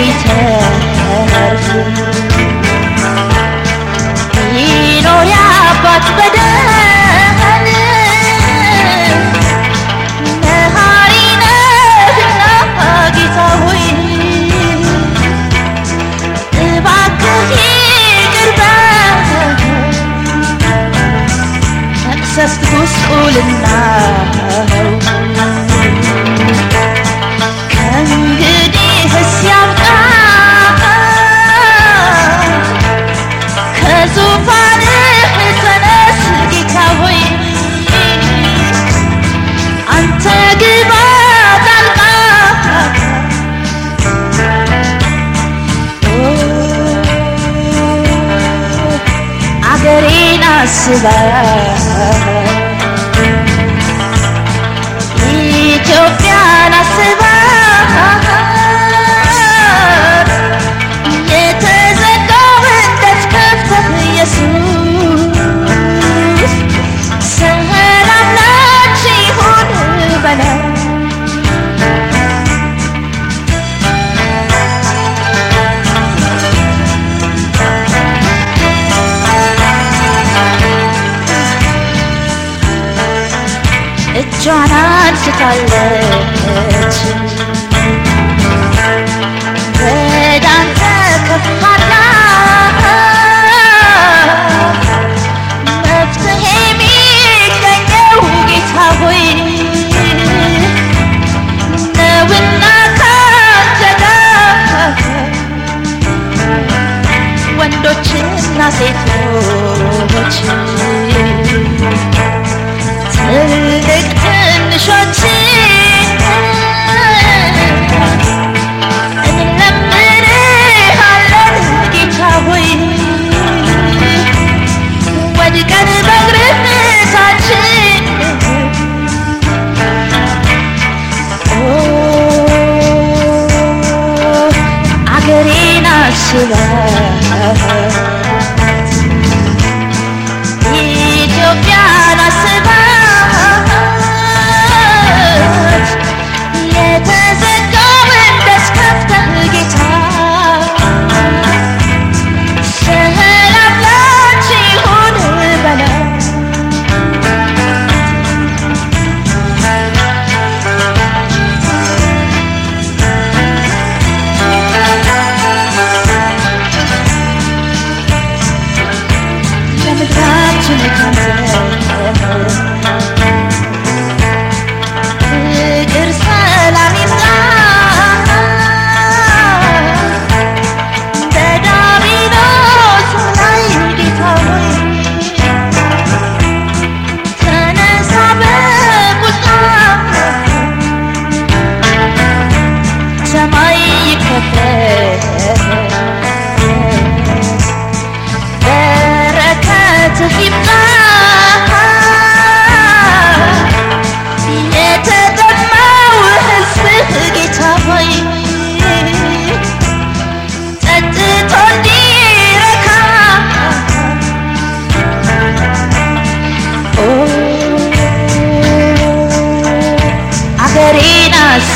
ልጅ የሚተርፍ ይኖር የአባት በደል 期待 ትስቃለች ወዳንተ ከፋላ መፍትሄ የሚገኘው ጌታ ሆይ ነውና ካንተ ወንዶችና ሴቶች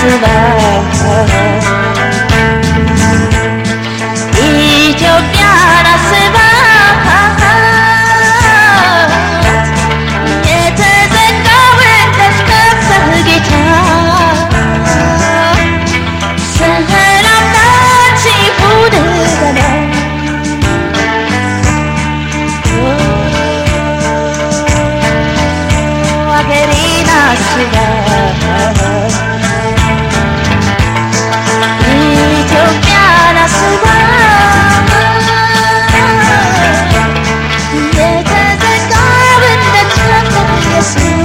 survive assim.